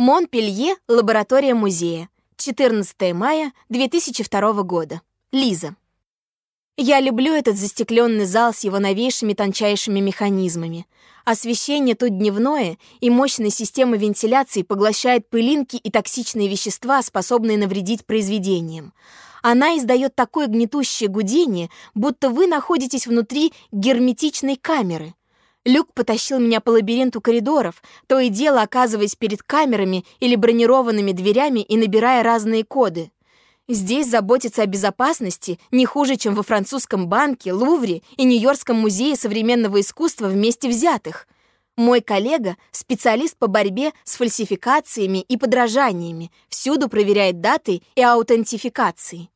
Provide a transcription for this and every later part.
Монпелье, лаборатория музея. 14 мая 2002 года. Лиза. Я люблю этот застекленный зал с его новейшими тончайшими механизмами. Освещение тут дневное, и мощная система вентиляции поглощает пылинки и токсичные вещества, способные навредить произведениям. Она издает такое гнетущее гудение, будто вы находитесь внутри герметичной камеры. Люк потащил меня по лабиринту коридоров, то и дело оказываясь перед камерами или бронированными дверями и набирая разные коды. Здесь заботиться о безопасности не хуже, чем во французском банке, Лувре и Нью-Йоркском музее современного искусства вместе взятых. Мой коллега — специалист по борьбе с фальсификациями и подражаниями, всюду проверяет даты и аутентификации.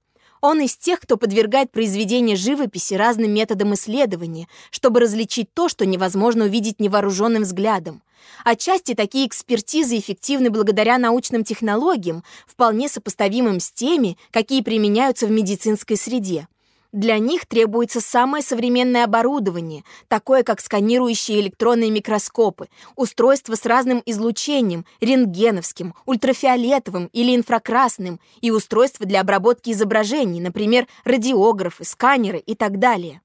Он из тех, кто подвергает произведения живописи разным методам исследования, чтобы различить то, что невозможно увидеть невооруженным взглядом. Отчасти такие экспертизы эффективны благодаря научным технологиям, вполне сопоставимым с теми, какие применяются в медицинской среде. Для них требуется самое современное оборудование, такое как сканирующие электронные микроскопы, устройства с разным излучением, рентгеновским, ультрафиолетовым или инфракрасным, и устройства для обработки изображений, например, радиографы, сканеры и так далее.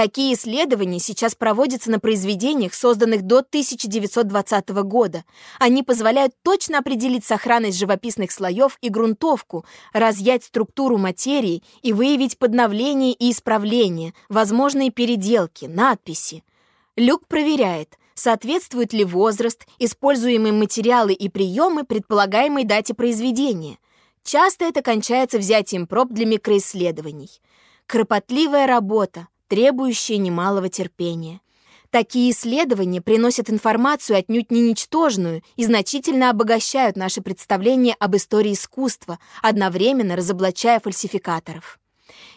Такие исследования сейчас проводятся на произведениях, созданных до 1920 года. Они позволяют точно определить сохранность живописных слоев и грунтовку, разъять структуру материи и выявить подновление и исправление, возможные переделки, надписи. Люк проверяет, соответствует ли возраст, используемые материалы и приемы предполагаемой дате произведения. Часто это кончается взятием проб для микроисследований. Кропотливая работа, требующие немалого терпения. Такие исследования приносят информацию отнюдь не ничтожную и значительно обогащают наше представление об истории искусства, одновременно разоблачая фальсификаторов.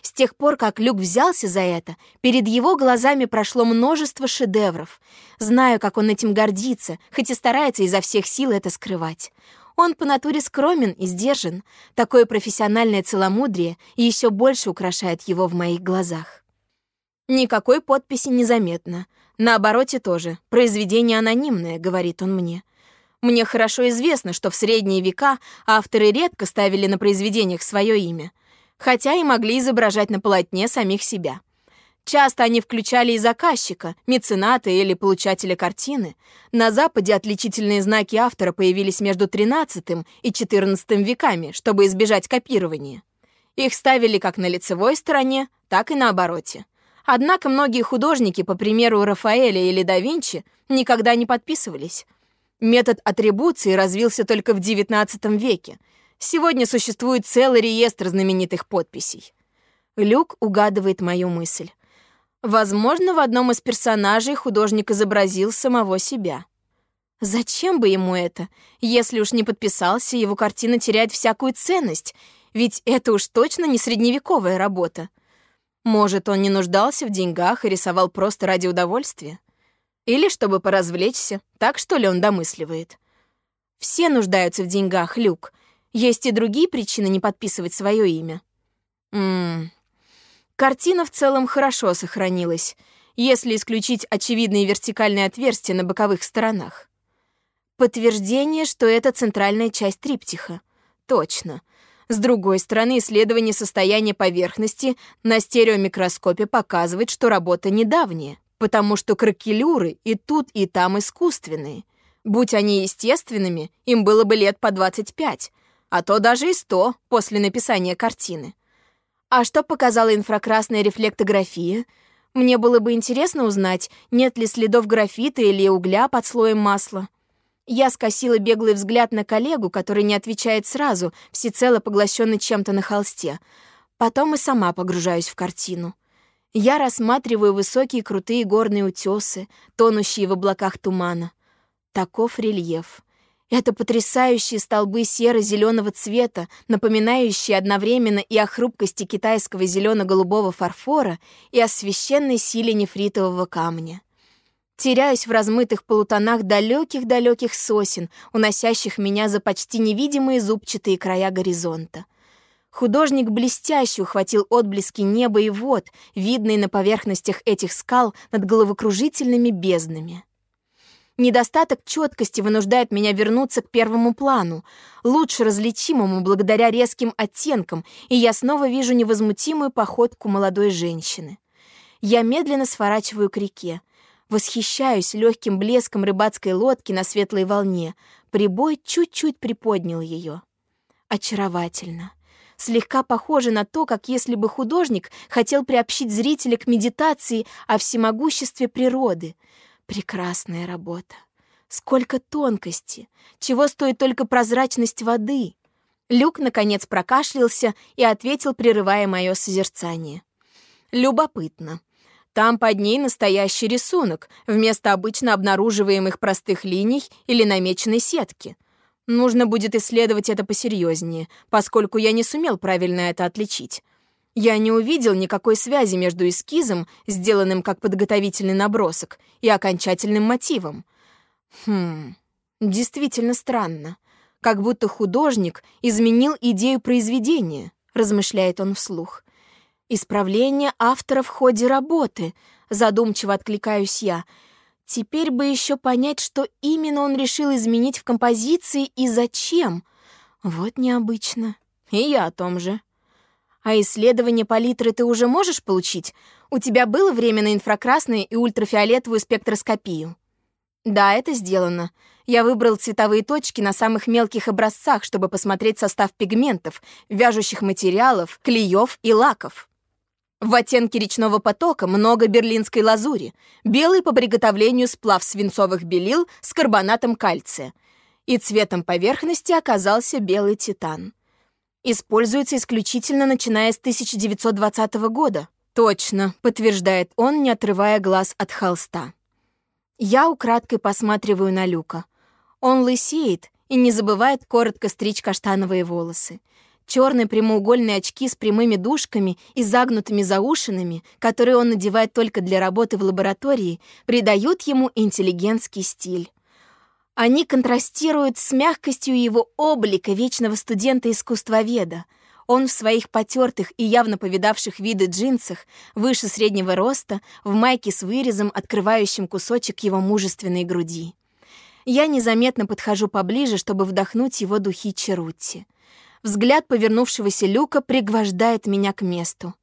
С тех пор, как Люк взялся за это, перед его глазами прошло множество шедевров. Знаю, как он этим гордится, хоть и старается изо всех сил это скрывать. Он по натуре скромен и сдержан. Такое профессиональное целомудрие еще больше украшает его в моих глазах. Никакой подписи незаметно. На обороте тоже. Произведение анонимное, говорит он мне. Мне хорошо известно, что в средние века авторы редко ставили на произведениях свое имя, хотя и могли изображать на полотне самих себя. Часто они включали и заказчика, мецената или получателя картины. На Западе отличительные знаки автора появились между XIII и XIV веками, чтобы избежать копирования. Их ставили как на лицевой стороне, так и на обороте. Однако многие художники, по примеру Рафаэля или да Винчи, никогда не подписывались. Метод атрибуции развился только в XIX веке. Сегодня существует целый реестр знаменитых подписей. Люк угадывает мою мысль. Возможно, в одном из персонажей художник изобразил самого себя. Зачем бы ему это? Если уж не подписался, его картина теряет всякую ценность, ведь это уж точно не средневековая работа. Может, он не нуждался в деньгах и рисовал просто ради удовольствия? Или чтобы поразвлечься, так что ли он домысливает? Все нуждаются в деньгах, Люк. Есть и другие причины не подписывать свое имя. Ммм... Картина в целом хорошо сохранилась, если исключить очевидные вертикальные отверстия на боковых сторонах. Подтверждение, что это центральная часть триптиха. Точно. С другой стороны, исследование состояния поверхности на стереомикроскопе показывает, что работа недавняя, потому что кракелюры и тут, и там искусственные. Будь они естественными, им было бы лет по 25, а то даже и 100 после написания картины. А что показала инфракрасная рефлектография? Мне было бы интересно узнать, нет ли следов графита или угля под слоем масла. Я скосила беглый взгляд на коллегу, который не отвечает сразу, всецело поглощенный чем-то на холсте. Потом и сама погружаюсь в картину. Я рассматриваю высокие крутые горные утесы, тонущие в облаках тумана. Таков рельеф. Это потрясающие столбы серо-зеленого цвета, напоминающие одновременно и о хрупкости китайского зелено-голубого фарфора, и о священной силе нефритового камня теряюсь в размытых полутонах далеких-далеких сосен, уносящих меня за почти невидимые зубчатые края горизонта. Художник блестяще ухватил отблески неба и вод, видные на поверхностях этих скал над головокружительными безднами. Недостаток четкости вынуждает меня вернуться к первому плану, лучше различимому благодаря резким оттенкам, и я снова вижу невозмутимую походку молодой женщины. Я медленно сворачиваю к реке, восхищаюсь легким блеском рыбацкой лодки на светлой волне. Прибой чуть-чуть приподнял ее. Очаровательно. Слегка похоже на то, как если бы художник хотел приобщить зрителя к медитации о всемогуществе природы — Прекрасная работа. Сколько тонкости. Чего стоит только прозрачность воды. Люк, наконец, прокашлялся и ответил, прерывая мое созерцание. Любопытно. Там под ней настоящий рисунок, вместо обычно обнаруживаемых простых линий или намеченной сетки. Нужно будет исследовать это посерьезнее, поскольку я не сумел правильно это отличить. Я не увидел никакой связи между эскизом, сделанным как подготовительный набросок, и окончательным мотивом. Хм, действительно странно. Как будто художник изменил идею произведения, размышляет он вслух. Исправление автора в ходе работы, задумчиво откликаюсь я. Теперь бы еще понять, что именно он решил изменить в композиции и зачем. Вот необычно. И я о том же. А исследование палитры ты уже можешь получить? У тебя было время на инфракрасную и ультрафиолетовую спектроскопию? Да, это сделано. Я выбрал цветовые точки на самых мелких образцах, чтобы посмотреть состав пигментов, вяжущих материалов, клеев и лаков. В оттенке речного потока много берлинской лазури, белый по приготовлению сплав свинцовых белил с карбонатом кальция. И цветом поверхности оказался белый титан. Используется исключительно начиная с 1920 года. Точно, подтверждает он, не отрывая глаз от холста. Я украдкой посматриваю на Люка. Он лысеет и не забывает коротко стричь каштановые волосы. Черные прямоугольные очки с прямыми дужками и загнутыми заушинами, которые он надевает только для работы в лаборатории, придают ему интеллигентский стиль. Они контрастируют с мягкостью его облика вечного студента-искусствоведа. Он в своих потертых и явно повидавших виды джинсах, выше среднего роста, в майке с вырезом, открывающим кусочек его мужественной груди. Я незаметно подхожу поближе, чтобы вдохнуть его духи Черутти. Взгляд повернувшегося люка пригвождает меня к месту.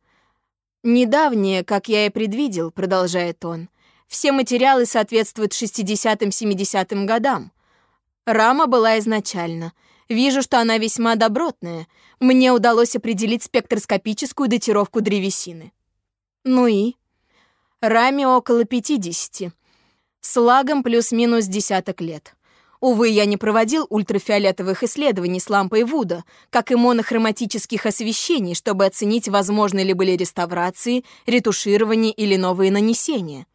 «Недавнее, как я и предвидел», — продолжает он, — все материалы соответствуют 60-70-м годам. Рама была изначально. Вижу, что она весьма добротная. Мне удалось определить спектроскопическую датировку древесины. Ну и? Раме около 50. С лагом плюс-минус десяток лет. Увы, я не проводил ультрафиолетовых исследований с лампой Вуда, как и монохроматических освещений, чтобы оценить, возможны ли были реставрации, ретуширование или новые нанесения.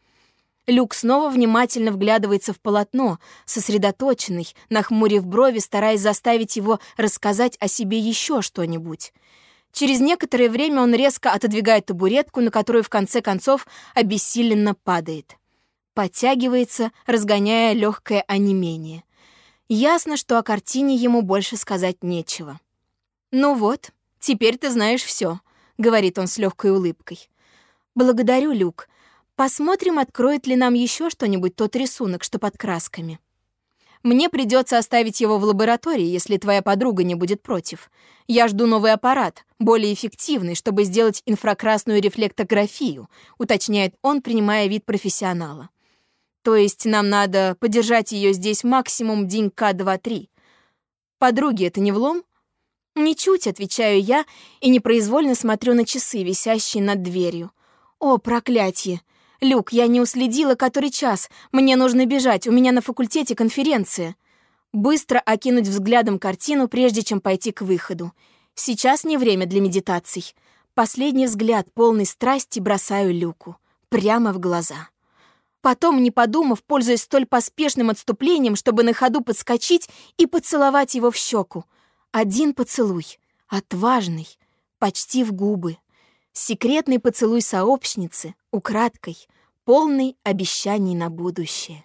Люк снова внимательно вглядывается в полотно, сосредоточенный, нахмурив брови, стараясь заставить его рассказать о себе еще что-нибудь. Через некоторое время он резко отодвигает табуретку, на которую в конце концов обессиленно падает. Подтягивается, разгоняя легкое онемение. Ясно, что о картине ему больше сказать нечего. «Ну вот, теперь ты знаешь все, говорит он с легкой улыбкой. «Благодарю, Люк. Посмотрим, откроет ли нам еще что-нибудь тот рисунок, что под красками. Мне придется оставить его в лаборатории, если твоя подруга не будет против. Я жду новый аппарат, более эффективный, чтобы сделать инфракрасную рефлектографию, уточняет он, принимая вид профессионала. То есть нам надо подержать ее здесь максимум денька два-три. Подруге это не влом? Ничуть, отвечаю я и непроизвольно смотрю на часы, висящие над дверью. О, проклятие! «Люк, я не уследила, который час. Мне нужно бежать, у меня на факультете конференция». Быстро окинуть взглядом картину, прежде чем пойти к выходу. Сейчас не время для медитаций. Последний взгляд, полный страсти, бросаю Люку. Прямо в глаза. Потом, не подумав, пользуясь столь поспешным отступлением, чтобы на ходу подскочить и поцеловать его в щеку. Один поцелуй. Отважный. Почти в губы. Секретный поцелуй сообщницы, украдкой, полный обещаний на будущее.